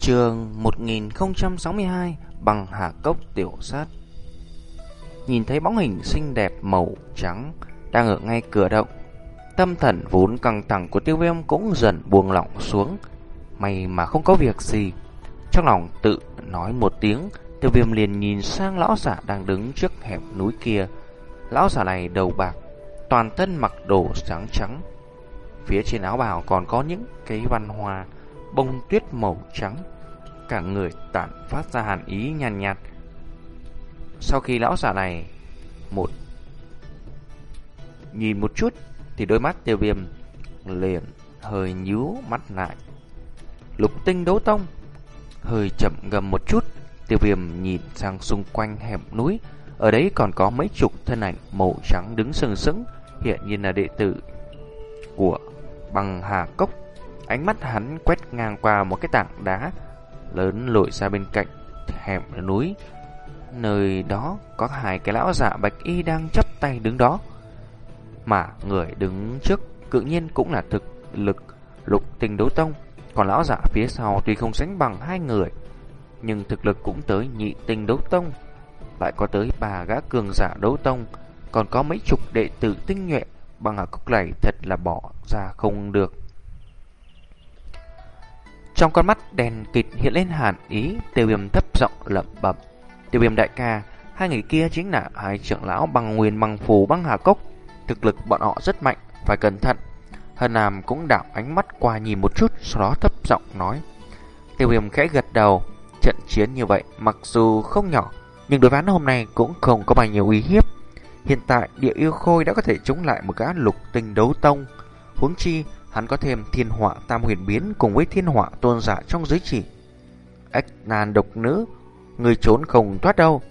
Trường 1062 bằng hạ cốc tiểu sát. Nhìn thấy bóng hình xinh đẹp màu trắng đang ở ngay cửa động, Tâm thần vốn căng thẳng của tiêu viêm cũng dần buông lỏng xuống. May mà không có việc gì, Trong lòng tự nói một tiếng, Tiêu viêm liền nhìn sang lão giả đang đứng trước hẻm núi kia. Lão giả này đầu bạc, Toàn thân mặc đồ trắng trắng, Phía trên áo bào còn có những cái văn hoa. Bông tuyết màu trắng. Cả người tản phát ra hàn ý nhàn nhạt, nhạt Sau khi lão giả này Một Nhìn một chút Thì đôi mắt tiêu viêm liền hơi nhíu mắt lại. Lục tinh đấu tông Hơi chậm gầm một chút Tiêu viêm nhìn sang xung quanh hẻm núi. Ở đấy còn có mấy chục thân ảnh màu trắng đứng sừng sững Hiện nhiên là đệ tử của băng hà cốc. Ánh mắt hắn quét ngang qua một cái tảng đá lớn lội ra bên cạnh hẻm núi. Nơi đó có hai cái lão giả bạch y đang chấp tay đứng đó. Mà người đứng trước tự nhiên cũng là thực lực lục tình đấu tông. Còn lão giả phía sau tuy không sánh bằng hai người, nhưng thực lực cũng tới nhị tình đấu tông. Lại có tới ba gã cường giả đấu tông, còn có mấy chục đệ tử tinh nhuệ bằng ở cốc này thật là bỏ ra không được. Trong con mắt đèn kịt hiện lên hàn ý, tiêu viêm thấp giọng lẩm bẩm. Tiêu viêm đại ca, hai người kia chính là hai trưởng lão băng nguyên băng phù băng hà cốc. Thực lực bọn họ rất mạnh, phải cẩn thận. Hân Nam cũng đảo ánh mắt qua nhìn một chút, sau đó thấp giọng nói. Tiêu viêm khẽ gật đầu, trận chiến như vậy mặc dù không nhỏ, nhưng đối ván hôm nay cũng không có bao nhiêu uy hiếp. Hiện tại địa yêu khôi đã có thể chống lại một gã lục tinh đấu tông. Huống chi hắn có thêm thiên họa tam huyền biến cùng với thiên họa tôn giả trong giới chỉ. Ếch nan độc nữ, người trốn không thoát đâu.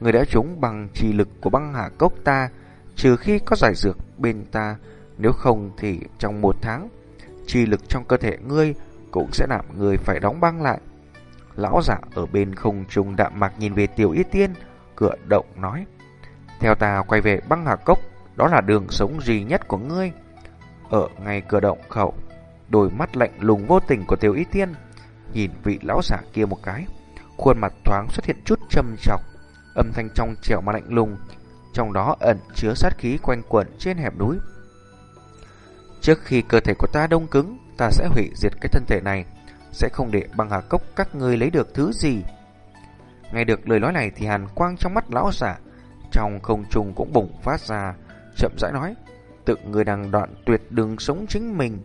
Người đã trúng bằng trì lực của băng hạ cốc ta, trừ khi có giải dược bên ta, nếu không thì trong một tháng, trì lực trong cơ thể ngươi cũng sẽ làm người phải đóng băng lại. Lão giả ở bên không trung đạm mạc nhìn về tiểu y tiên, cửa động nói. Theo ta quay về băng hạ cốc, đó là đường sống duy nhất của ngươi. Ở ngay cửa động khẩu, đôi mắt lạnh lùng vô tình của tiểu y tiên, nhìn vị lão giả kia một cái. Khuôn mặt thoáng xuất hiện chút châm chọc, âm thanh trong trẻo mà lạnh lùng, trong đó ẩn chứa sát khí quanh quẩn trên hẻm núi. Trước khi cơ thể của ta đông cứng, ta sẽ hủy diệt cái thân thể này, sẽ không để băng hà cốc các ngươi lấy được thứ gì. Nghe được lời nói này thì hàn quang trong mắt lão giả trong không trung cũng bùng phát ra, chậm rãi nói, tự người đang đoạn tuyệt đường sống chính mình.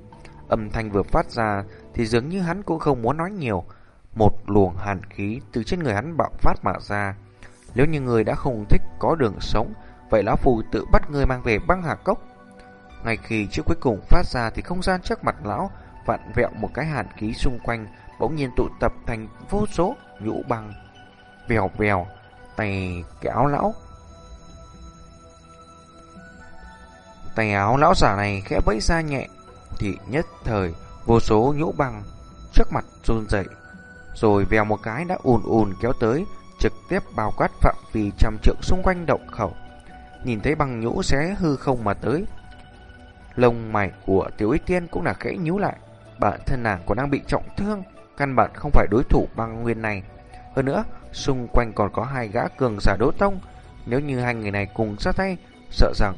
Âm thanh vừa phát ra thì dường như hắn cũng không muốn nói nhiều. Một luồng hàn khí từ trên người hắn bạo phát mà ra. Nếu như người đã không thích có đường sống, vậy lão phù tự bắt người mang về băng hà cốc. Ngay khi chữ cuối cùng phát ra thì không gian trước mặt lão vặn vẹo một cái hàn khí xung quanh bỗng nhiên tụ tập thành vô số nhũ băng. Vèo vèo, tay kéo lão Tay áo lão giả này khẽ vẫy ra nhẹ, Thì nhất thời Vô số nhũ băng Trước mặt run dậy Rồi vèo một cái đã ùn ùn kéo tới, Trực tiếp bao quát phạm vi trăm trượng xung quanh động khẩu. Nhìn thấy băng nhũ xé hư không mà tới, Lông mày của tiểu ích tiên cũng là khẽ nhíu lại. Bản thân nàng còn đang bị trọng thương, Căn bản không phải đối thủ băng nguyên này. Hơn nữa, Xung quanh còn có hai gã cường giả đỗ tông, Nếu như hai người này cùng ra tay, Sợ rằng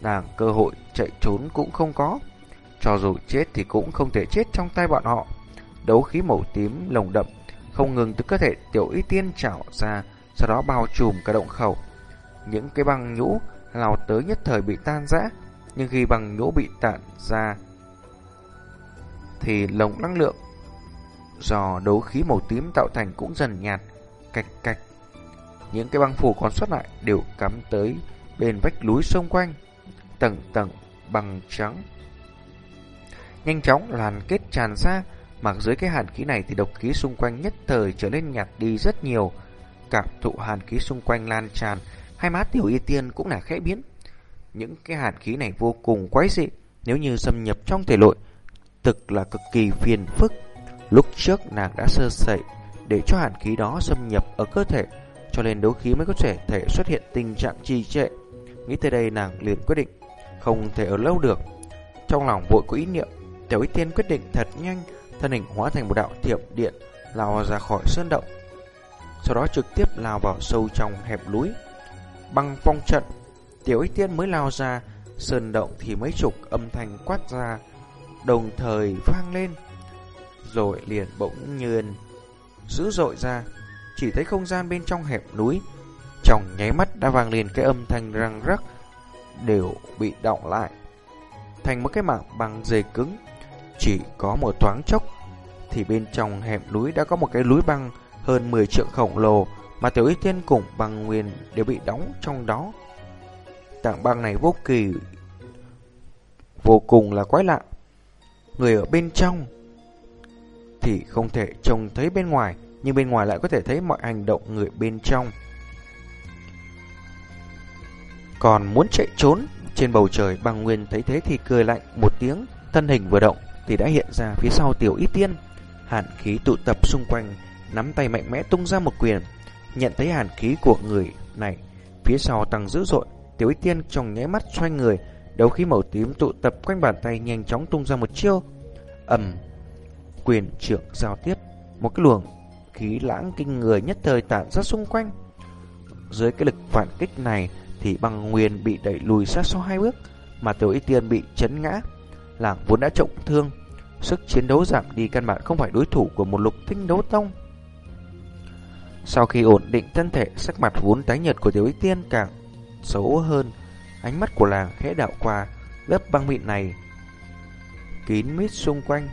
nàng cơ hội chạy trốn cũng không có. Cho dù chết thì cũng không thể chết trong tay bọn họ. Đấu khí màu tím lồng đậm, không ngừng từ cơ thể tiểu y tiên trảo ra, sau đó bao trùm cả động khẩu. Những cái băng nhũ lao tới nhất thời bị tan rã, nhưng khi băng nhũ bị tản ra, thì lồng năng lượng do đấu khí màu tím tạo thành cũng dần nhạt, cạch cạch. Những cái băng phủ còn xuất lại đều cắm tới bên vách núi xung quanh tầng tầng bằng trắng. Nhanh chóng làn kết tràn ra, mặc dưới cái hàn khí này thì độc khí xung quanh nhất thời trở nên nhạt đi rất nhiều. Cảm thụ hàn khí xung quanh lan tràn, hai má tiểu y tiên cũng là khẽ biến. Những cái hàn khí này vô cùng quái dị, nếu như xâm nhập trong thể nội, thực là cực kỳ phiền phức. Lúc trước nàng đã sơ sẩy để cho hàn khí đó xâm nhập ở cơ thể, cho nên đấu khí mới có thể thể xuất hiện tình trạng trì trệ. Nghĩ tới đây nàng liền quyết định không thể ở lâu được. Trong lòng vội có ý niệm, Tiểu Y Tiên quyết định thật nhanh, thân hình hóa thành một đạo thiểm điện, lao ra khỏi sơn động. Sau đó trực tiếp lao vào sâu trong hẹp núi. bằng phong trận, tiểu ích tiên mới lao ra, sơn động thì mấy chục âm thanh quát ra, đồng thời vang lên. Rồi liền bỗng nhiên dữ dội ra, chỉ thấy không gian bên trong hẹp núi, trong nháy mắt đã vang lên cái âm thanh răng rắc, đều bị động lại. Thành một cái mảng băng dày cứng, chỉ có một thoáng chốc, thì bên trong hẻm núi đã có một cái núi băng hơn 10 trượng khổng lồ mà tiểu y tiên cùng băng nguyên đều bị đóng trong đó. Tảng băng này vô kỳ vô cùng là quái lạ. Người ở bên trong thì không thể trông thấy bên ngoài, nhưng bên ngoài lại có thể thấy mọi hành động người bên trong. Còn muốn chạy trốn, trên bầu trời băng nguyên thấy thế thì cười lạnh một tiếng, thân hình vừa động thì đã hiện ra phía sau tiểu y tiên. Hàn khí tụ tập xung quanh, nắm tay mạnh mẽ tung ra một quyền. Nhận thấy hàn khí của người này, phía sau tăng dữ dội, tiểu y tiên trong nháy mắt xoay người, đấu khí màu tím tụ tập quanh bàn tay nhanh chóng tung ra một chiêu. ầm, quyền trưởng giao tiếp, một cái luồng khí lãng kinh người nhất thời tản ra xung quanh. Dưới cái lực phản kích này thì băng nguyên bị đẩy lùi sát sau hai bước, mà tiểu y tiên bị chấn ngã. Làng vốn đã trọng thương, sức chiến đấu giảm đi căn bản không phải đối thủ của một lục tinh đấu tông. Sau khi ổn định thân thể, sắc mặt vốn tái nhợt của tiểu y tiên càng xấu hơn. Ánh mắt của làng khẽ đạo qua lớp băng mịn này kín mít xung quanh.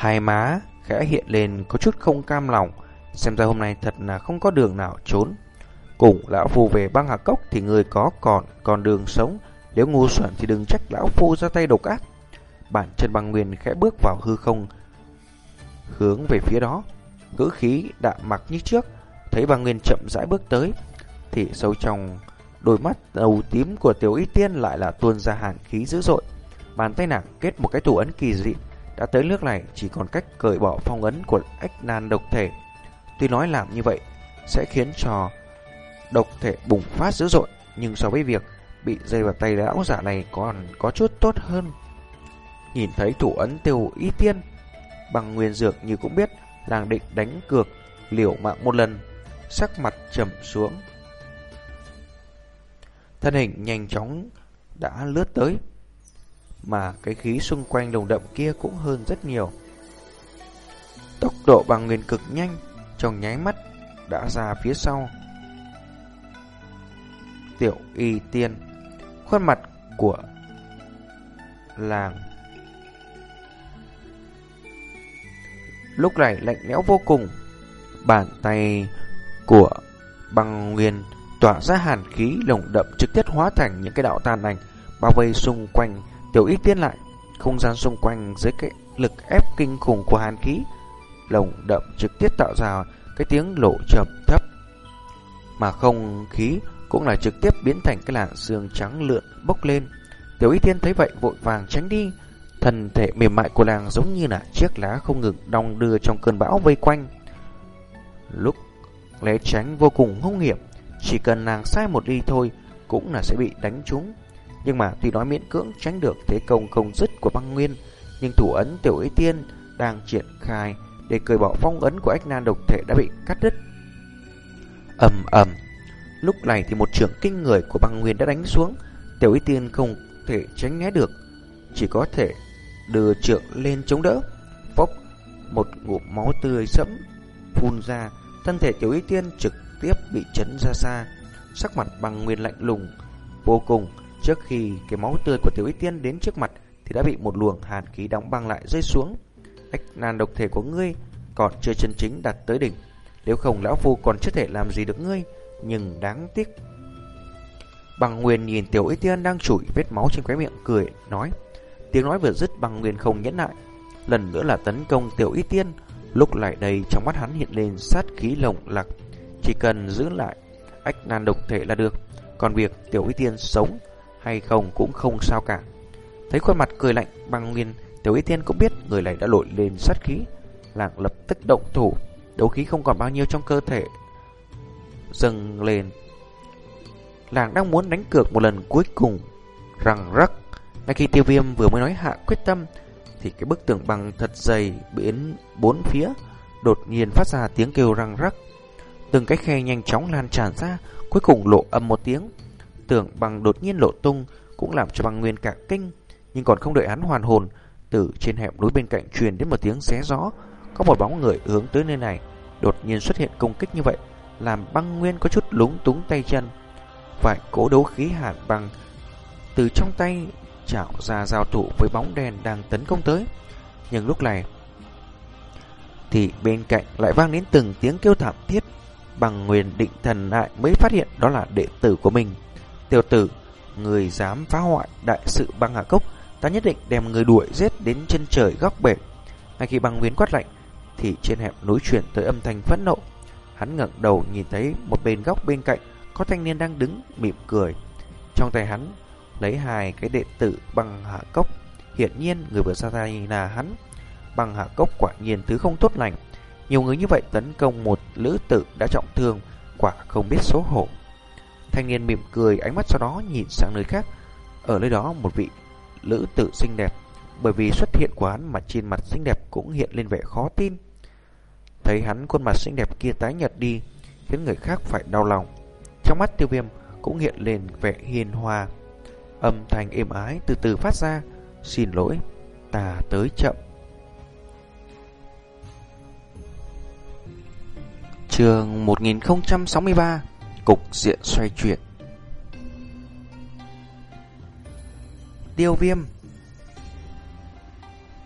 Hai má khẽ hiện lên có chút không cam lòng, xem ra hôm nay thật là không có đường nào trốn. Cùng lão phu về băng hà cốc thì người có còn còn đường sống, nếu ngu xuẩn thì đừng trách lão phu ra tay độc ác. Bản chân băng nguyên khẽ bước vào hư không, hướng về phía đó, ngữ khí đạm mặc như trước, thấy băng nguyên chậm rãi bước tới, thì sâu trong đôi mắt đầu tím của tiểu y tiên lại là tuôn ra hàn khí dữ dội. Bàn tay nàng kết một cái thủ ấn kỳ dị, đã tới nước này chỉ còn cách cởi bỏ phong ấn của ách nan độc thể. Tuy nói làm như vậy sẽ khiến cho độc thể bùng phát dữ dội, nhưng so với việc bị dây vào tay lão giả này còn có chút tốt hơn. Nhìn thấy thủ ấn tiêu y tiên, bằng nguyên dược như cũng biết làng định đánh cược liều mạng một lần, sắc mặt trầm xuống. Thân hình nhanh chóng đã lướt tới, mà cái khí xung quanh đồng đậm kia cũng hơn rất nhiều. Tốc độ bằng nguyên cực nhanh, trong nháy mắt đã ra phía sau. Tiểu y tiên, khuôn mặt của làng. Lúc này lạnh lẽo vô cùng, bàn tay của băng nguyên tỏa ra hàn khí lồng đậm trực tiếp hóa thành những cái đạo tàn ảnh bao vây xung quanh Tiểu y tiến lại, không gian xung quanh dưới cái lực ép kinh khủng của hàn khí, lồng đậm trực tiếp tạo ra cái tiếng lộ trầm thấp. Mà không khí cũng là trực tiếp biến thành cái làn xương trắng lượn bốc lên. Tiểu y tiên thấy vậy vội vàng tránh đi, thân thể mềm mại của nàng giống như là chiếc lá không ngừng đong đưa trong cơn bão vây quanh. Lúc lẽ tránh vô cùng hung hiểm, chỉ cần nàng sai một đi thôi cũng là sẽ bị đánh trúng. Nhưng mà tuy nói miễn cưỡng tránh được thế công không dứt của băng nguyên, nhưng thủ ấn tiểu ý tiên đang triển khai để cởi bỏ phong ấn của ách nan độc thể đã bị cắt đứt. ầm ầm, lúc này thì một trường kinh người của băng nguyên đã đánh xuống, tiểu ý tiên không thể tránh né được, chỉ có thể đưa trượng lên chống đỡ. Phốc, một ngụm máu tươi sẫm phun ra, thân thể tiểu ý tiên trực tiếp bị chấn ra xa, sắc mặt băng nguyên lạnh lùng vô cùng Trước khi cái máu tươi của tiểu y tiên đến trước mặt thì đã bị một luồng hàn khí đóng băng lại rơi xuống. Ách nan độc thể của ngươi còn chưa chân chính đặt tới đỉnh. Nếu không lão phu còn chưa thể làm gì được ngươi, nhưng đáng tiếc. Bằng Nguyên nhìn tiểu y tiên đang chủi vết máu trên khóe miệng cười nói. Tiếng nói vừa dứt bằng Nguyên không nhẫn lại. Lần nữa là tấn công tiểu y tiên. Lúc lại đây trong mắt hắn hiện lên sát khí lồng lặc Chỉ cần giữ lại ách nan độc thể là được. Còn việc tiểu y tiên sống hay không cũng không sao cả. Thấy khuôn mặt cười lạnh băng nguyên, Tiểu Y Thiên cũng biết người này đã lội lên sát khí. Làng lập tức động thủ, đấu khí không còn bao nhiêu trong cơ thể. Dâng lên. Làng đang muốn đánh cược một lần cuối cùng. Răng rắc. Ngay khi tiêu viêm vừa mới nói hạ quyết tâm, thì cái bức tường bằng thật dày biến bốn phía, đột nhiên phát ra tiếng kêu răng rắc. Từng cái khe nhanh chóng lan tràn ra, cuối cùng lộ âm một tiếng tưởng bằng đột nhiên lộ tung, cũng làm cho băng nguyên cả kinh, nhưng còn không đợi hắn hoàn hồn, từ trên hẻm núi bên cạnh truyền đến một tiếng xé gió, có một bóng người hướng tới nơi này, đột nhiên xuất hiện công kích như vậy, làm băng nguyên có chút lúng túng tay chân. Vài cố đấu khí hàn băng từ trong tay chảo ra giao thủ với bóng đèn đang tấn công tới. Nhưng lúc này thì bên cạnh lại vang đến từng tiếng kêu thảm thiết. Bằng nguyên định thần lại mới phát hiện đó là đệ tử của mình. Tiểu tử, người dám phá hoại đại sự băng hạ cốc, ta nhất định đem người đuổi giết đến chân trời góc bể. Ngay khi băng nguyên quát lạnh, thì trên hẻm núi chuyển tới âm thanh phẫn nộ. Hắn ngẩng đầu nhìn thấy một bên góc bên cạnh có thanh niên đang đứng mỉm cười. Trong tay hắn lấy hai cái đệ tử băng hạ cốc. Hiện nhiên người vừa ra tay là hắn. Băng hạ cốc quả nhiên thứ không tốt lành. Nhiều người như vậy tấn công một lữ tử đã trọng thương, quả không biết xấu hổ. Thanh niên mỉm cười, ánh mắt sau đó nhìn sang nơi khác. Ở nơi đó một vị lữ tử xinh đẹp, bởi vì xuất hiện của hắn mà trên mặt xinh đẹp cũng hiện lên vẻ khó tin. Thấy hắn khuôn mặt xinh đẹp kia tái nhợt đi, khiến người khác phải đau lòng. Trong mắt tiêu viêm cũng hiện lên vẻ hiền hòa. Âm thanh êm ái từ từ phát ra, xin lỗi, ta tới chậm. Trường 1063 Cục diện xoay chuyển Tiêu viêm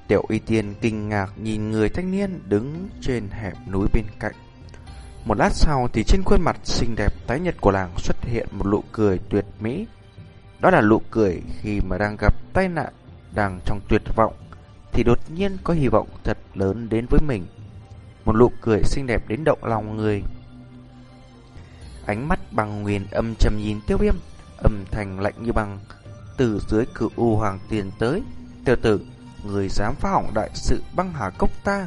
Tiểu y tiên kinh ngạc nhìn người thanh niên đứng trên hẻm núi bên cạnh. Một lát sau thì trên khuôn mặt xinh đẹp tái nhật của làng xuất hiện một nụ cười tuyệt mỹ. Đó là nụ cười khi mà đang gặp tai nạn, đang trong tuyệt vọng, thì đột nhiên có hy vọng thật lớn đến với mình. Một nụ cười xinh đẹp đến động lòng người. Ánh mắt bằng nguyên âm trầm nhìn tiêu viêm, âm thanh lạnh như bằng từ dưới cự u hoàng tiền tới. Tiêu tử, người dám phá hỏng đại sự băng hà cốc ta.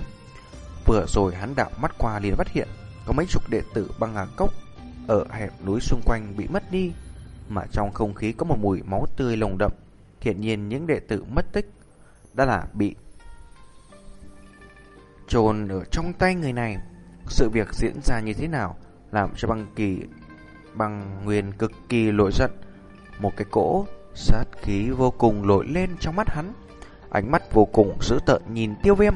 Vừa rồi hắn đạo mắt qua liền phát hiện, có mấy chục đệ tử băng hà cốc ở hẻm núi xung quanh bị mất đi, mà trong không khí có một mùi máu tươi lồng đậm. Hiện nhiên những đệ tử mất tích đã là bị trồn ở trong tay người này. Sự việc diễn ra như thế nào làm cho băng kỳ băng nguyên cực kỳ nổi giận. Một cái cỗ sát khí vô cùng nổi lên trong mắt hắn. Ánh mắt vô cùng dữ tợn nhìn tiêu viêm.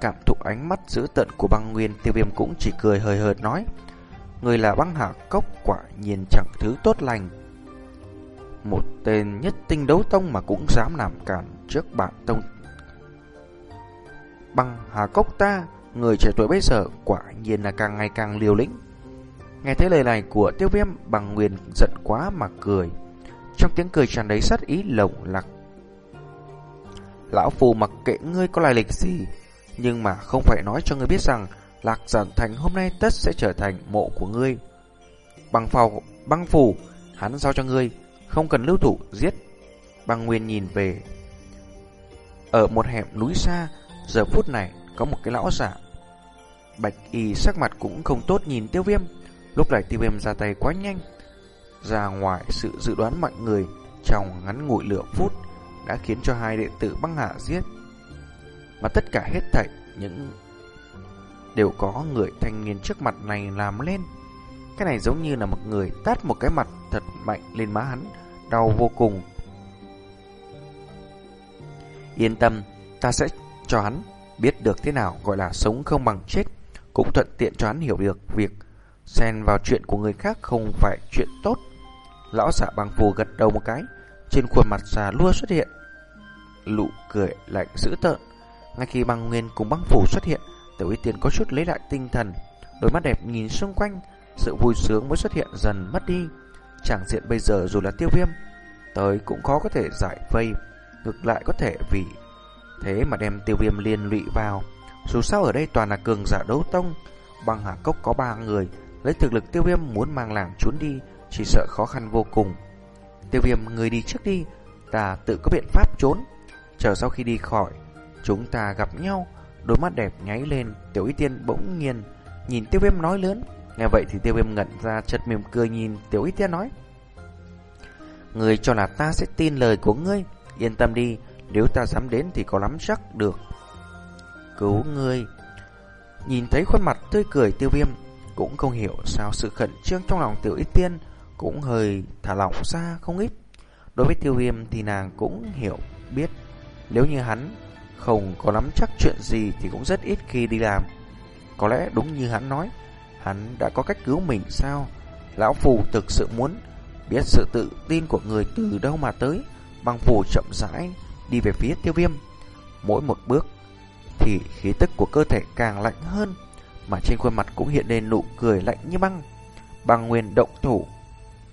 Cảm thụ ánh mắt dữ tợn của băng nguyên tiêu viêm cũng chỉ cười hời hợt nói. Người là băng hạ cốc quả nhiên chẳng thứ tốt lành. Một tên nhất tinh đấu tông mà cũng dám làm cản trước bạn tông. Băng hà cốc ta, người trẻ tuổi bây giờ quả nhiên là càng ngày càng liều lĩnh. Nghe thấy lời này của tiêu viêm bằng nguyên giận quá mà cười. Trong tiếng cười tràn đầy sát ý lồng lạc. Lão phù mặc kệ ngươi có lai lịch gì, nhưng mà không phải nói cho ngươi biết rằng Lạc Giản Thành hôm nay tất sẽ trở thành mộ của ngươi. bằng phò, băng phù, hắn giao cho ngươi, không cần lưu thủ, giết. Băng Nguyên nhìn về. Ở một hẻm núi xa, giờ phút này có một cái lão giả. Bạch y sắc mặt cũng không tốt nhìn tiêu viêm. Lúc này tiêu viêm ra tay quá nhanh. Ra ngoài sự dự đoán mọi người trong ngắn ngủi lửa phút đã khiến cho hai đệ tử băng hạ giết. Mà tất cả hết thảy những đều có người thanh niên trước mặt này làm lên. Cái này giống như là một người tát một cái mặt thật mạnh lên má hắn, đau vô cùng. Yên tâm, ta sẽ cho hắn biết được thế nào gọi là sống không bằng chết, cũng thuận tiện cho hắn hiểu được việc xen vào chuyện của người khác không phải chuyện tốt. Lão giả bằng phù gật đầu một cái, trên khuôn mặt già lua xuất hiện. Lụ cười lạnh dữ tợn. Ngay khi băng nguyên cùng băng phủ xuất hiện, tiểu y tiên có chút lấy lại tinh thần. Đôi mắt đẹp nhìn xung quanh, sự vui sướng mới xuất hiện dần mất đi. Chẳng diện bây giờ dù là tiêu viêm, tới cũng khó có thể giải vây. Ngược lại có thể vì thế mà đem tiêu viêm liên lụy vào. Dù sao ở đây toàn là cường giả đấu tông, băng hà cốc có ba người, lấy thực lực tiêu viêm muốn mang làng trốn đi, chỉ sợ khó khăn vô cùng. Tiêu viêm người đi trước đi Ta tự có biện pháp trốn. Chờ sau khi đi khỏi Chúng ta gặp nhau. Đôi mắt đẹp nháy lên Tiểu Y Tiên bỗng nhiên Nhìn tiêu viêm nói lớn. Nghe vậy thì tiêu viêm ngẩn ra chật mỉm cười nhìn Tiểu Y Tiên nói. Người cho là ta sẽ tin lời của ngươi. Yên tâm đi Nếu ta dám đến thì có lắm chắc được. Cứu ngươi. Nhìn thấy khuôn mặt tươi cười tiêu viêm cũng không hiểu sao sự khẩn trương trong lòng tiểu ít tiên Cũng hơi thả lỏng ra không ít. Đối với tiêu viêm thì nàng cũng hiểu, biết Nếu như hắn không có nắm chắc chuyện gì thì cũng rất ít khi đi làm. Có lẽ đúng như hắn nói, Hắn đã có cách cứu mình sao? Lão Phù thực sự muốn biết sự tự tin của người từ đâu mà tới Băng Phù chậm rãi đi về phía tiêu viêm. Mỗi một bước thì khí tức của cơ thể càng lạnh hơn. Mà trên khuôn mặt cũng hiện lên nụ cười lạnh như băng. Băng nguyên động thủ.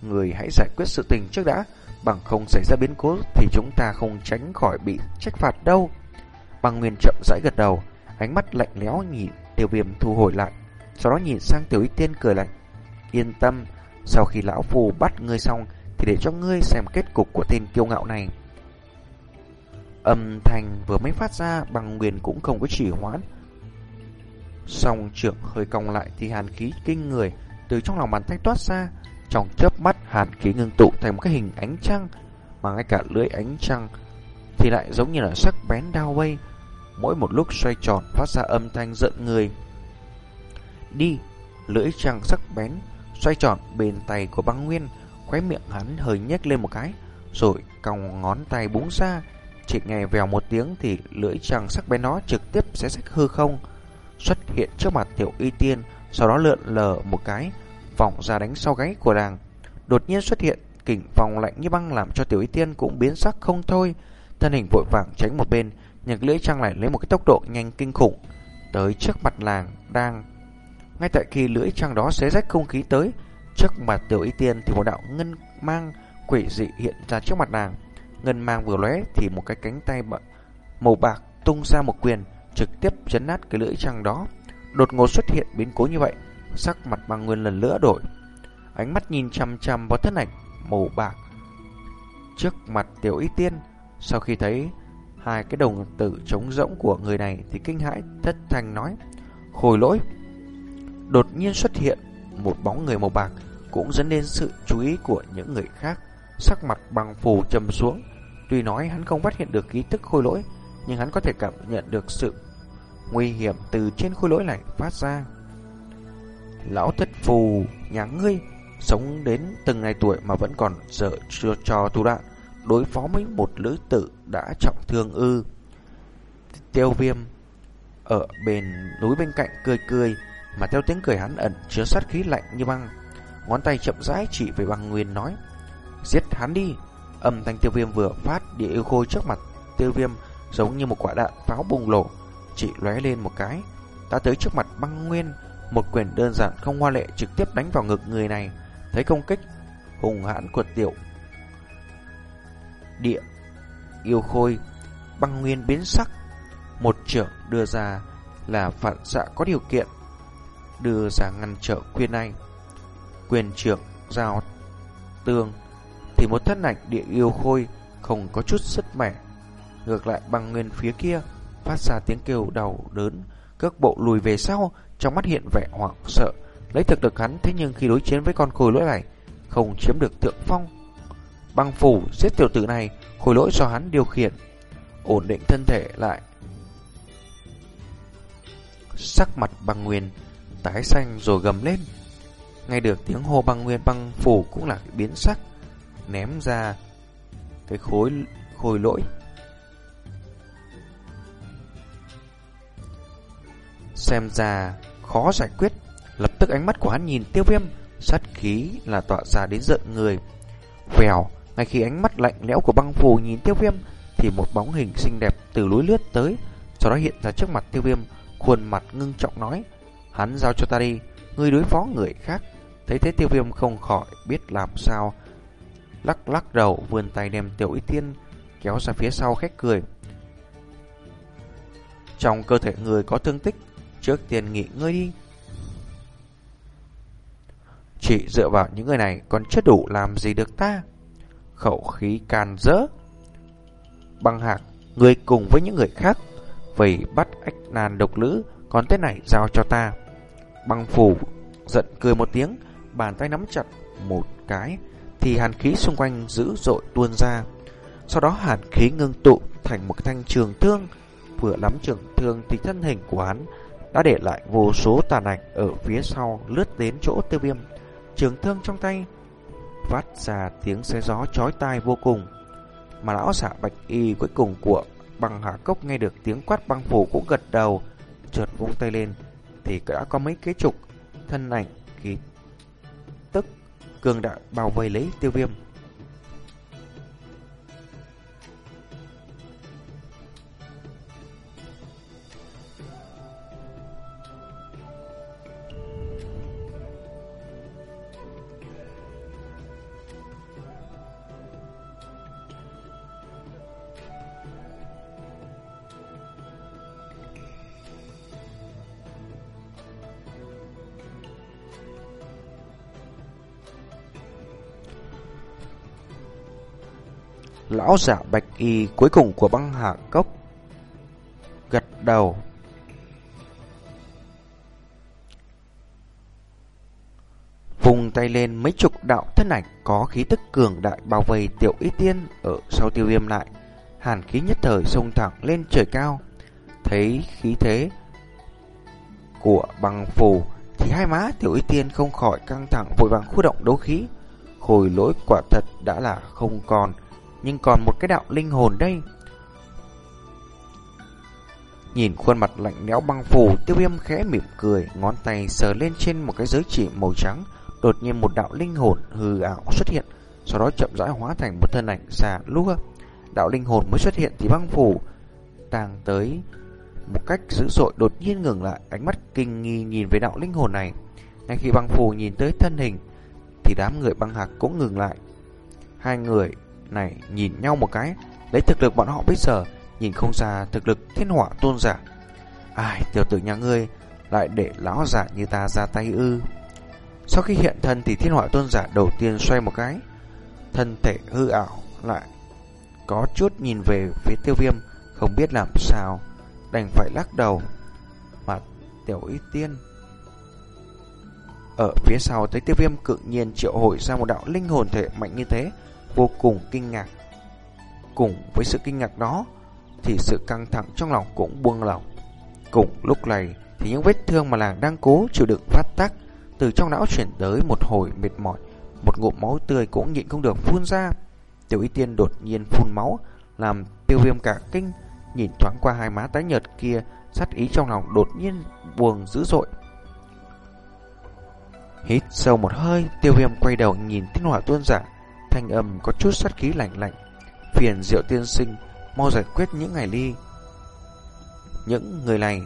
Người hãy giải quyết sự tình trước đã. Bằng không xảy ra biến cố Thì chúng ta không tránh khỏi bị trách phạt đâu. Băng nguyên chậm rãi gật đầu, Ánh mắt lạnh lẽo nhìn tiêu viêm thu hồi lại, Sau đó nhìn sang tiểu y tiên cười lạnh. Yên tâm, Sau khi lão phù bắt ngươi xong Thì để cho ngươi xem kết cục của tên kiêu ngạo này. Âm thanh vừa mới phát ra Bằng nguyên cũng không có chỉ hoãn. Song trưởng hơi cong lại Thì hàn khí kinh người Từ trong lòng bàn tay toát ra, trong chớp mắt hàn khí ngưng tụ thành một cái hình ánh trăng, Mà ngay cả lưỡi ánh trăng Thì lại giống như là sắc bén đao bay. Mỗi một lúc xoay tròn phát ra âm thanh giận người. Đi, Lưỡi trăng sắc bén, Xoay tròn bên tay của băng nguyên, Khóe miệng hắn hơi nhếch lên một cái, Rồi còng ngón tay búng ra. Chỉ nghe vèo một tiếng Thì lưỡi trăng sắc bén nó trực tiếp xé rách hư không. Xuất hiện trước mặt tiểu y tiên Sau đó lượn lờ một cái vòng ra đánh sau gáy của nàng. Đột nhiên xuất hiện, kình vòng lạnh như băng làm cho tiểu y tiên cũng biến sắc không thôi. Thân hình vội vàng tránh một bên, nhưng lưỡi trăng lại lấy một cái tốc độ nhanh kinh khủng. Tới trước mặt nàng đang... Ngay tại khi lưỡi trăng đó xé rách không khí tới, trước mặt tiểu y tiên thì một đạo ngân mang quỷ dị hiện ra trước mặt nàng. Ngân mang vừa lóe thì một cái cánh tay màu bạc tung ra một quyền trực tiếp chấn nát cái lưỡi trăng đó. Đột ngột xuất hiện biến cố như vậy, sắc mặt băng nguyên lần nữa đổi. Ánh mắt nhìn chăm chăm vào thân ảnh màu bạc trước mặt tiểu y tiên. Sau khi thấy hai cái đồng tử trống rỗng của người này thì kinh hãi thất thanh nói. Khôi lỗi. Đột nhiên xuất hiện một bóng người màu bạc cũng dẫn đến sự chú ý của những người khác. Sắc mặt băng phù trầm xuống. Tuy nói hắn không phát hiện được ký tức khôi lỗi, nhưng hắn có thể cảm nhận được sự nguy hiểm từ trên khối lỗi lạnh phát ra. Lão thất phù, nhà ngươi, Sống đến từng ngày tuổi mà vẫn còn sợ chưa cho thủ đoạn Đối phó với một lữ tử đã trọng thương ư. Tiêu viêm Ở bên, núi bên cạnh cười cười, Mà theo tiếng cười hắn ẩn chứa sát khí lạnh như băng. Ngón tay chậm rãi chỉ về băng nguyên nói, Giết hắn đi. Âm thanh tiêu viêm vừa phát địa yêu khôi trước mặt. Tiêu viêm giống như một quả đạn pháo bùng nổ chỉ lóe lên một cái. Đã tới trước mặt băng nguyên, một quyền đơn giản không hoa lệ trực tiếp đánh vào ngực người này. Thấy công kích? Hùng hãn của tiểu. Địa. Yêu khôi. Băng nguyên biến sắc. Một trưởng đưa ra Là phản xạ có điều kiện. Đưa ra ngăn trở quyền này Quyền trưởng giao tương Thì một thân ảnh địa yêu khôi Không có chút sức mẻ. Ngược lại băng nguyên phía kia. Phát ra tiếng kêu đau đớn. Cước bộ lùi về sau, trong mắt hiện vẻ hoảng sợ. Lấy thực lực hắn, thế nhưng khi đối chiến với con khôi lỗi này, Không chiếm được thượng phong. Băng phủ giết tiểu tử này, Khôi lỗi do hắn điều khiển. Ổn định thân thể lại. Sắc mặt băng nguyên, Tái xanh rồi gầm lên. Ngay được tiếng hô băng nguyên, băng phủ Cũng là biến sắc, Ném ra Cái khối, khôi lỗi. Xem ra khó giải quyết. Lập tức ánh mắt của hắn nhìn tiêu viêm, sát khí là tỏa ra đến giận người. Vèo, ngay khi ánh mắt lạnh lẽo của băng phù nhìn tiêu viêm, thì một bóng hình xinh đẹp từ lối lướt tới, sau đó hiện ra trước mặt tiêu viêm, khuôn mặt ngưng trọng nói, hắn giao cho ta đi, ngươi đối phó người khác. Thấy thế tiêu viêm không khỏi biết làm sao. Lắc lắc đầu vươn tay đem tiểu y tiên kéo ra phía sau khách cười. Trong cơ thể người có thương tích Trước tiên nghỉ ngơi đi chị dựa vào những người này Còn chưa đủ làm gì được ta Khẩu khí can rỡ Băng hạc Người cùng với những người khác Vậy bắt ách nàn độc lữ, còn tên này giao cho ta. Băng phủ giận cười một tiếng, bàn tay nắm chặt một cái, thì hàn khí xung quanh dữ dội tuôn ra. Sau đó hàn khí ngưng tụ thành một thanh trường thương, vừa lắm trường thương thì thân hình của hắn đã để lại vô số tàn ảnh ở phía sau lướt đến chỗ tiêu viêm. Trường thương trong tay phát ra tiếng xe gió chói tai vô cùng. Mà lão giả bạch y cuối cùng của băng hạ cốc nghe được tiếng quát băng phủ cũng gật đầu, trượt vung tay lên thì đã có mấy cái trục thân ảnh khí tức cường đại bao vây lấy tiêu viêm. Lão giả bạch y cuối cùng của băng hạ cốc, Gật đầu. Vùng tay lên mấy chục đạo thân ảnh Có khí tức cường đại bao vây tiểu y tiên Ở sau tiêu viêm lại, Hàn khí nhất thời sông thẳng lên trời cao. Thấy khí thế Của băng phù Thì hai má tiểu y tiên không khỏi căng thẳng, Vội vàng khu động đấu khí. Khôi lỗi quả thật đã là không còn nhưng còn một cái đạo linh hồn đây. Nhìn khuôn mặt lạnh lẽo băng phủ, tiêu viêm khẽ mỉm cười, ngón tay sờ lên trên một cái giới chỉ màu trắng. Đột nhiên một đạo linh hồn hư ảo xuất hiện, sau đó chậm rãi hóa thành một thân ảnh xà lúa. Đạo linh hồn mới xuất hiện thì băng phủ tàng tới một cách dữ dội đột nhiên ngừng lại, ánh mắt kinh nghi nhìn về đạo linh hồn này. Ngay khi băng phủ nhìn tới thân hình, thì đám người băng hạc cũng ngừng lại. Hai người này nhìn nhau một cái, lấy thực lực bọn họ bây giờ, nhìn không ra thực lực thiên hỏa tôn giả. Ai, tiểu tử nhà ngươi, lại để lão giả như ta ra tay ư. Sau khi hiện thân thì thiên hỏa tôn giả đầu tiên xoay một cái, thân thể hư ảo lại có chút nhìn về phía tiêu viêm, không biết làm sao, đành phải lắc đầu. Mà tiểu y tiên ở phía sau thấy tiêu viêm cự nhiên triệu hồi ra một đạo linh hồn thể mạnh như thế, vô cùng kinh ngạc. Cùng với sự kinh ngạc đó, thì sự căng thẳng trong lòng cũng buông lỏng. Cùng lúc này, thì những vết thương mà làng đang cố chịu đựng phát tác, từ trong não chuyển tới một hồi mệt mỏi, một ngụm máu tươi cũng nhịn không được phun ra. Tiểu Y Tiên đột nhiên phun máu, làm tiêu viêm cả kinh, nhìn thoáng qua hai má tái nhợt kia, sát ý trong lòng đột nhiên buồn dữ dội. Hít sâu một hơi, tiêu viêm quay đầu nhìn tinh hỏa tuôn giả, thanh âm có chút sát khí lạnh lạnh. Phiền diệu tiên sinh, mau giải quyết những ngày ly. Những người này,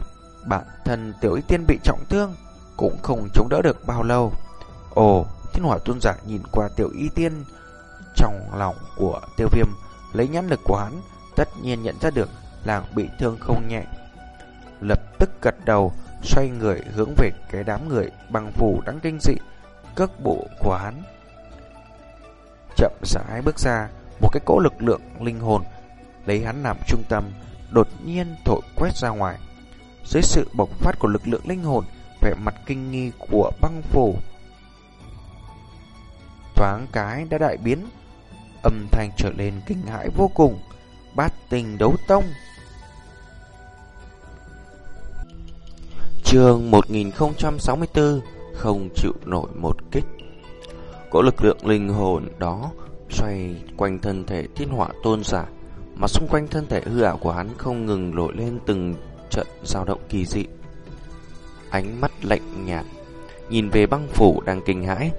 bản thân tiểu y tiên bị trọng thương, cũng không chống đỡ được bao lâu. Ồ, thiên hỏa tôn giả nhìn qua tiểu y tiên trong lòng của tiêu viêm, lấy nhãn lực của hắn, tất nhiên nhận ra được làng bị thương không nhẹ. Lập tức gật đầu, xoay người hướng về cái đám người băng phủ đáng kinh dị, cước bộ của hắn chậm rãi bước ra, một cái cỗ lực lượng linh hồn lấy hắn làm trung tâm, đột nhiên thổi quét ra ngoài. Dưới sự bộc phát của lực lượng linh hồn, vẻ mặt kinh nghi của băng phủ thoáng cái đã đại biến, âm thanh trở lên kinh hãi vô cùng. Bát tình đấu tông. Trường 1064 không chịu nổi một kích. Có lực lượng linh hồn đó xoay quanh thân thể thiên họa tôn giả, mà xung quanh thân thể hư ảo của hắn không ngừng nổi lên từng trận dao động kỳ dị. Ánh mắt lạnh nhạt, nhìn về băng phủ đang kinh hãi,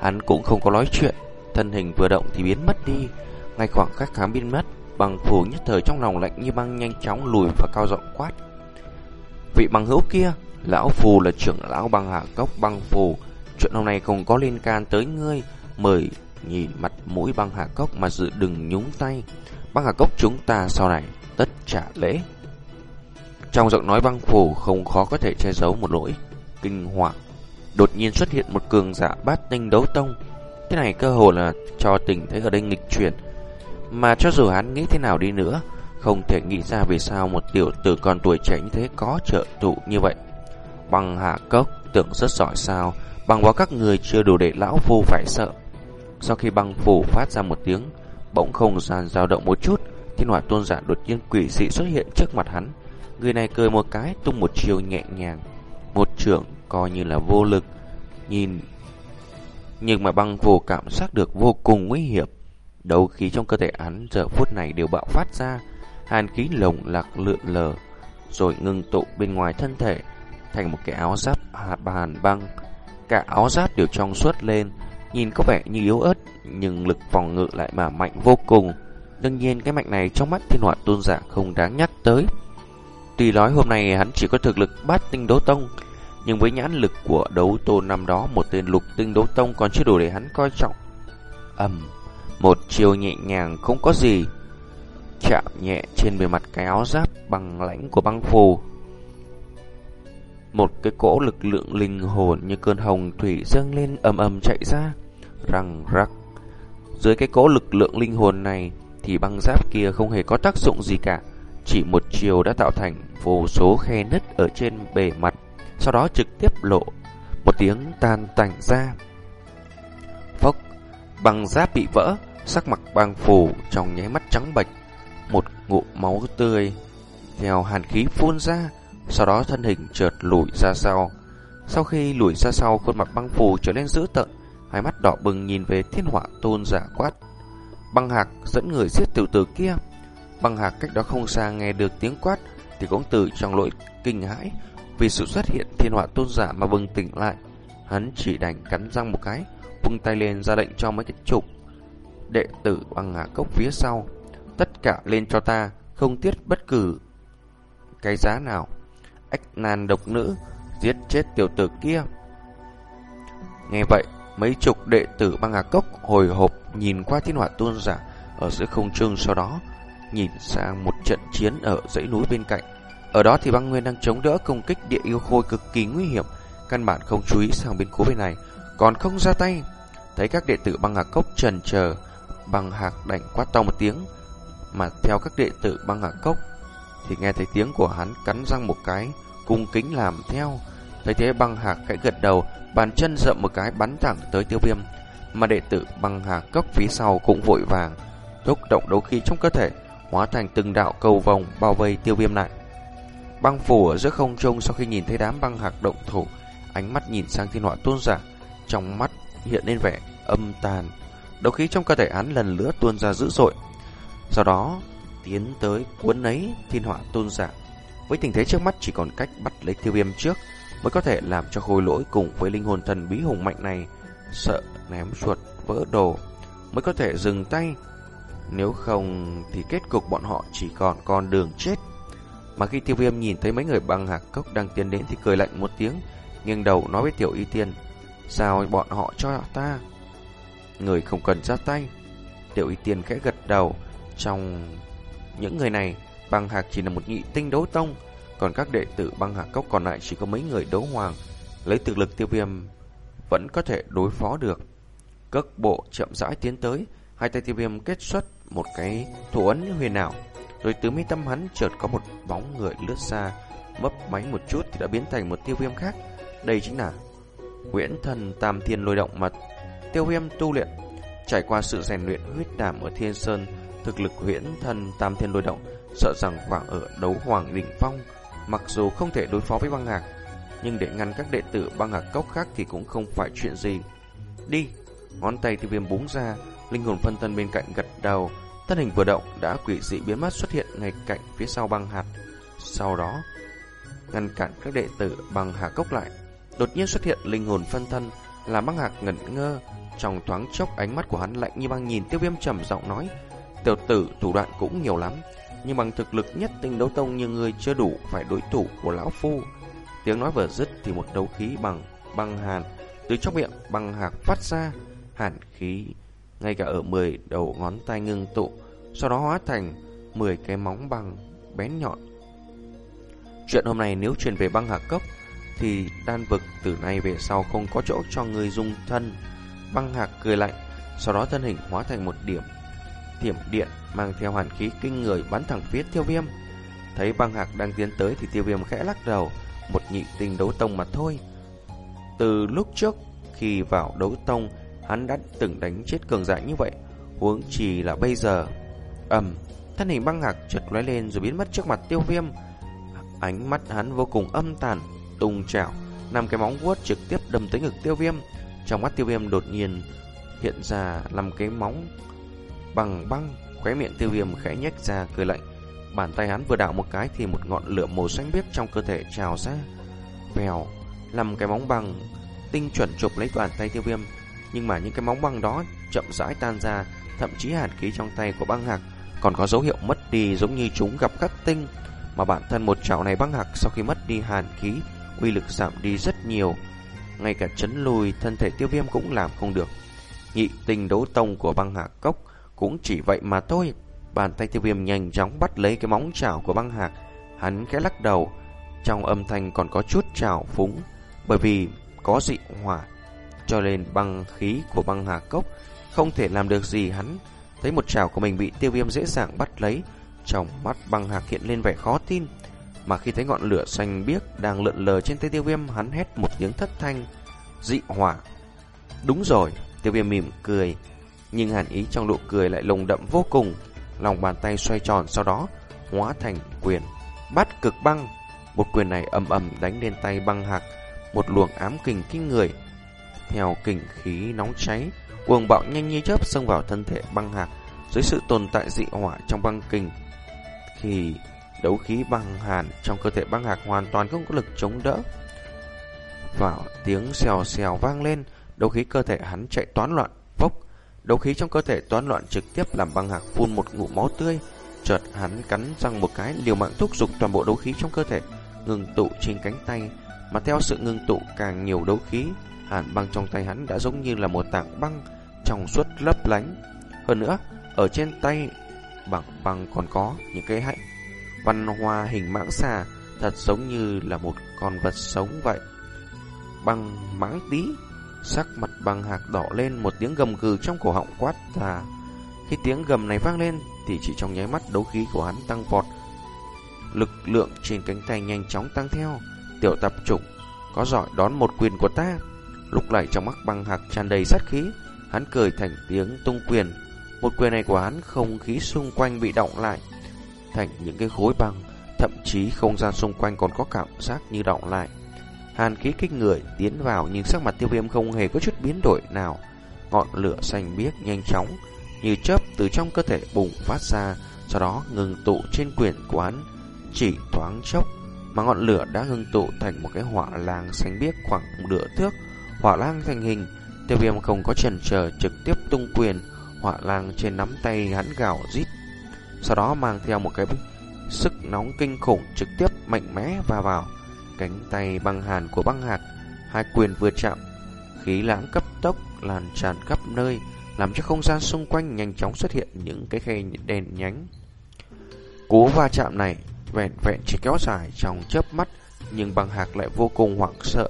hắn cũng không có nói chuyện, thân hình vừa động thì biến mất đi, ngay khoảng khắc khám biến mất, băng phủ nhất thời trong lòng lạnh như băng nhanh chóng lùi và cao giọng quát. Vị băng hữu kia, lão phù là trưởng lão băng hạ cốc băng phù, Chuyện hôm nay không có liên can tới ngươi. Mời nhìn mặt mũi băng hà cốc Mà dự đừng nhúng tay. Băng hà cốc chúng ta sau này Tất trả lễ. Trong giọng nói băng phủ không khó có thể che giấu một lỗi Kinh hoàng. Đột nhiên xuất hiện một cường giả bát tinh đấu tông. Thế này cơ hồ là cho tình thế ở đây nghịch chuyển. Mà cho dù hắn nghĩ thế nào đi nữa Không thể nghĩ ra vì sao một tiểu tử còn tuổi trẻ như thế có trợ tụ như vậy. Băng hạ cốc tưởng rất giỏi sao, bằng vào các người chưa đủ để lão phu phải sợ. Sau khi băng phủ phát ra một tiếng, bỗng không gian dao động một chút, thiên hỏa tôn giả đột nhiên quỷ dị xuất hiện trước mặt hắn. Người này cười một cái, tung một chiều nhẹ nhàng, một trưởng coi như là vô lực, nhìn nhưng mà băng phủ cảm giác được vô cùng nguy hiểm. Đấu khí trong cơ thể hắn giờ phút này đều bạo phát ra, hàn khí lồng lạc lượn lờ, rồi ngưng tụ bên ngoài thân thể thành một cái áo giáp hạt bàn băng. Cả áo giáp đều trong suốt lên, nhìn có vẻ như yếu ớt, nhưng lực phòng ngự lại mà mạnh vô cùng. Đương nhiên cái mạnh này trong mắt thiên hoạt tôn giả không đáng nhắc tới. Tuy nói hôm nay hắn chỉ có thực lực bát tinh đấu tông, nhưng với nhãn lực của đấu tôn năm đó, một tên lục tinh đấu tông còn chưa đủ để hắn coi trọng. ầm, một chiều nhẹ nhàng không có gì, chạm nhẹ trên bề mặt cái áo giáp bằng lãnh của băng phù. Một cái cỗ lực lượng linh hồn như cơn hồng thủy dâng lên ầm ầm chạy ra, răng rắc. Dưới cái cỗ lực lượng linh hồn này thì băng giáp kia không hề có tác dụng gì cả, chỉ một chiều đã tạo thành vô số khe nứt ở trên bề mặt sau đó trực tiếp lộ một tiếng tan tành ra. Phốc, băng giáp bị vỡ, sắc mặt băng phủ trong nháy mắt trắng bệch, một ngụm máu tươi theo hàn khí phun ra, sau đó thân hình chợt lùi ra sau. Sau khi lùi ra sau, khuôn mặt băng phù trở nên dữ tợn, hai mắt đỏ bừng nhìn về thiên họa tôn giả quát. Băng hạc dẫn người giết tiểu tử kia. Băng hạc cách đó không xa nghe được tiếng quát thì cũng từ trong lỗi kinh hãi vì sự xuất hiện thiên họa tôn giả mà bừng tỉnh lại, hắn chỉ đành cắn răng một cái, vung tay lên ra lệnh cho mấy cái trục đệ tử băng hạc cốc phía sau. Tất cả lên cho ta, không tiết bất cứ cái giá nào. Ách nan độc nữ, giết chết tiểu tử kia. Nghe vậy, mấy chục đệ tử băng hà cốc hồi hộp nhìn qua thiên họa tôn giả ở giữa không trung sau đó nhìn sang một trận chiến ở dãy núi bên cạnh. Ở đó thì băng nguyên đang chống đỡ công kích địa yêu khôi cực kỳ nguy hiểm, căn bản không chú ý sang bên cố bên này, còn không ra tay. Thấy các đệ tử băng hạc cốc trần chờ, băng hạc đảnh quát to một tiếng, mà theo các đệ tử băng hạc cốc thì nghe thấy tiếng của hắn cắn răng một cái, cung kính làm theo. Thấy thế băng hạc khẽ gật đầu, bàn chân rậm một cái bắn thẳng tới tiêu viêm, mà đệ tử băng hạc cấp phía sau cũng vội vàng, thúc động đấu khí trong cơ thể, hóa thành từng đạo cầu vòng bao vây tiêu viêm lại. Băng phủ ở giữa không trung sau khi nhìn thấy đám băng hạc động thủ, ánh mắt nhìn sang thiên họa tôn giả, trong mắt hiện lên vẻ âm tàn. Đấu khí trong cơ thể hắn lần nữa tuôn ra dữ dội. Sau đó, tiến tới cuốn lấy thiên họa tôn giả. Với tình thế trước mắt chỉ còn cách bắt lấy tiêu viêm trước mới có thể làm cho khôi lỗi cùng với linh hồn thần bí hùng mạnh này sợ ném chuột vỡ đồ mới có thể dừng tay. Nếu không thì kết cục bọn họ chỉ còn con đường chết. Mà khi tiêu viêm nhìn thấy mấy người băng hạc cốc đang tiến đến thì cười lạnh một tiếng, nghiêng đầu nói với tiểu y tiên, sao bọn họ cho ta? Người không cần ra tay. Tiểu y tiên khẽ gật đầu, trong những người này, băng hạc chỉ là một nhị tinh đấu tông, còn các đệ tử băng hạc cốc còn lại chỉ có mấy người đấu hoàng. Lấy thực lực tiêu viêm vẫn có thể đối phó được. Cất bộ chậm rãi tiến tới, hai tay tiêu viêm kết xuất một cái thủ ấn huyền ảo rồi từ mi tâm hắn chợt có một bóng người lướt xa, mấp máy một chút thì đã biến thành một tiêu viêm khác. Đây chính là Nguyễn Thần Tam Thiên lôi động mà tiêu viêm tu luyện. Trải qua sự rèn luyện huyết đảm ở Thiên Sơn, thực lực huyễn Thần Tam Thiên lôi động sợ rằng khoảng ở đấu hoàng đỉnh phong, mặc dù không thể đối phó với băng ngạc, nhưng để ngăn các đệ tử băng ngạc cốc khác thì cũng không phải chuyện gì. Đi! Ngón tay tiêu viêm búng ra, linh hồn phân thân bên cạnh gật đầu, Thân hình vừa động đã quỷ dị biến mất xuất hiện ngay cạnh phía sau băng hạt. Sau đó, ngăn cản các đệ tử bằng hà cốc lại. Đột nhiên xuất hiện linh hồn phân thân, là băng hạc ngẩn ngơ. Trong thoáng chốc ánh mắt của hắn lạnh như băng nhìn tiêu viêm trầm giọng nói. Tiểu tử thủ đoạn cũng nhiều lắm, nhưng bằng thực lực nhất tinh đấu tông như người chưa đủ phải đối thủ của lão phu. Tiếng nói vừa dứt thì một đấu khí bằng băng hàn từ trong miệng băng hạc phát ra, hàn khí ngay cả ở 10 đầu ngón tay ngưng tụ, sau đó hóa thành 10 cái móng băng bén nhọn. Chuyện hôm nay nếu truyền về băng hạc cấp thì đan vực từ nay về sau không có chỗ cho người dung thân. Băng hạc cười lạnh, sau đó thân hình hóa thành một điểm thiểm điện mang theo hàn khí kinh người bắn thẳng phía tiêu viêm. Thấy băng hạc đang tiến tới thì tiêu viêm khẽ lắc đầu, một nhị tinh đấu tông mà thôi. Từ lúc trước khi vào đấu tông, hắn đã từng đánh chết cường giả như vậy, huống chỉ là bây giờ. Ầm, thân hình băng hạc chợt lóe lên rồi biến mất trước mặt tiêu viêm. Ánh mắt hắn vô cùng âm tàn, tung trảo, năm cái móng vuốt trực tiếp đâm tới ngực tiêu viêm. Trong mắt tiêu viêm đột nhiên hiện ra năm cái móng bằng băng, khóe miệng tiêu viêm khẽ nhếch ra cười lạnh. Bàn tay hắn vừa đảo một cái thì một ngọn lửa màu xanh biếc trong cơ thể trào ra. Vèo, làm cái móng băng tinh chuẩn chụp lấy bàn tay tiêu viêm. Nhưng mà những cái móng băng đó chậm rãi tan ra, thậm chí hàn khí trong tay của băng hạc còn có dấu hiệu mất đi giống như chúng gặp khắc tinh. Mà bản thân một chảo này băng hạc sau khi mất đi hàn khí, uy lực giảm đi rất nhiều. Ngay cả chấn lùi thân thể tiêu viêm cũng làm không được. Nhị tình đấu tông của băng hạc cốc cũng chỉ vậy mà thôi. Bàn tay tiêu viêm nhanh chóng bắt lấy cái móng chảo của băng hạc. Hắn khẽ lắc đầu. Trong âm thanh còn có chút trào phúng. Bởi vì có dị hỏa. Cho nên băng khí của băng hạc cốc không thể làm được gì hắn. Thấy một chảo của mình bị tiêu viêm dễ dàng bắt lấy. Trong mắt băng hạc hiện lên vẻ khó tin. Mà khi thấy ngọn lửa xanh biếc đang lượn lờ trên tay tiêu viêm hắn hét một tiếng thất thanh. Dị hỏa. Đúng rồi, tiêu viêm mỉm cười. Nhưng hàn ý trong nụ cười lại lồng đậm vô cùng. Lòng bàn tay xoay tròn sau đó hóa thành quyền. Bắt cực băng. Một quyền này ầm ầm đánh lên tay băng hạc. Một luồng ám kình kinh người. Theo kình khí nóng cháy, cuồng bạo nhanh như chớp xông vào thân thể băng hạc dưới sự tồn tại dị hỏa trong băng kình. Khi đấu khí băng hàn trong cơ thể băng hạc hoàn toàn không có lực chống đỡ. Vào tiếng xèo xèo vang lên, đấu khí cơ thể hắn chạy toán loạn, vốc. Đấu khí trong cơ thể toán loạn trực tiếp làm băng hạc phun một ngụm máu tươi. Chợt hắn cắn răng một cái liều mạng thúc giục toàn bộ đấu khí trong cơ thể ngừng tụ trên cánh tay, mà theo sự ngừng tụ càng nhiều đấu khí, hàn băng trong tay hắn đã giống như là một tảng băng trong suốt lấp lánh. Hơn nữa, ở trên tay bằng băng còn có những cái hạnh văn hoa hình mãng xà thật giống như là một con vật sống vậy. Băng mãng tí, sắc mặt băng hạc đỏ lên một tiếng gầm gừ trong cổ họng quát ra. Khi tiếng gầm này vang lên thì chỉ trong nháy mắt đấu khí của hắn tăng vọt. Lực lượng trên cánh tay nhanh chóng tăng theo. Tiểu tập trùng có giỏi đón một quyền của ta. Lúc này trong mắt băng hạc tràn đầy sát khí, hắn cười thành tiếng tung quyền. Một quyền này của hắn không khí xung quanh bị động lại, thành những cái khối băng, thậm chí không gian xung quanh còn có cảm giác như động lại. Hàn khí kích người tiến vào nhưng sắc mặt tiêu viêm không hề có chút biến đổi nào. Ngọn lửa xanh biếc nhanh chóng, như chớp từ trong cơ thể bùng phát ra, sau đó ngừng tụ trên quyển quán. Chỉ thoáng chốc, mà ngọn lửa đã ngưng tụ thành một cái hỏa lang xanh biếc khoảng nửa thước. Hỏa lang thành hình, tiêu viêm không có chần chờ trực tiếp tung quyền, hỏa lang trên nắm tay hắn gào rít sau đó mang theo một cái sức nóng kinh khủng trực tiếp mạnh mẽ va vào cánh tay băng hàn của băng hạt. Hai quyền vừa chạm, khí lãng cấp tốc lan tràn khắp nơi, làm cho không gian xung quanh nhanh chóng xuất hiện những cái khe đèn nhánh. Cú va chạm này vẹn vẹn chỉ kéo dài trong chớp mắt, nhưng băng hạc lại vô cùng hoảng sợ.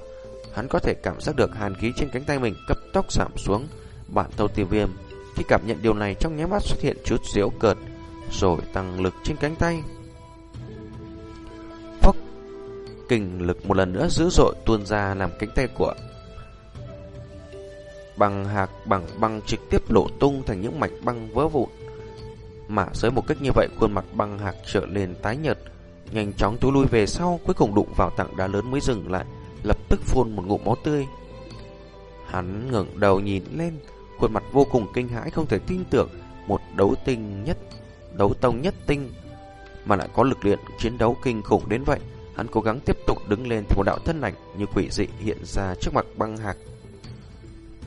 Hắn có thể cảm giác được hàn khí trên cánh tay mình cấp tốc giảm xuống. Bản tâu tiêu viêm, khi cảm nhận điều này trong nháy mắt xuất hiện chút diễu cợt, rồi tăng lực trên cánh tay. Kình lực một lần nữa dữ dội tuôn ra làm cánh tay của bằng hạc bằng băng trực tiếp lộ tung thành những mảnh băng vỡ vụn. Mà dưới một cách như vậy, khuôn mặt băng hạc trở lên tái nhợt, nhanh chóng túi lui về sau, cuối cùng đụng vào tảng đá lớn mới dừng lại, lập tức phun một ngụm máu tươi. Hắn ngẩng đầu nhìn lên, khuôn mặt vô cùng kinh hãi không thể tin tưởng một đấu tinh nhất đấu tông nhất tinh mà lại có lực lượng chiến đấu kinh khủng đến vậy. Hắn cố gắng tiếp tục đứng lên thì một đạo thân ảnh như quỷ dị hiện ra trước mặt băng hạc.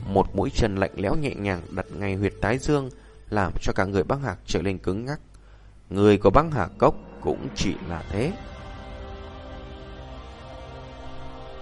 Một mũi chân lạnh lẽo nhẹ nhàng đặt ngay huyệt tái dương, làm cho cả người băng hạc trở lên cứng ngắc. Người của băng hạc cốc cũng chỉ là thế.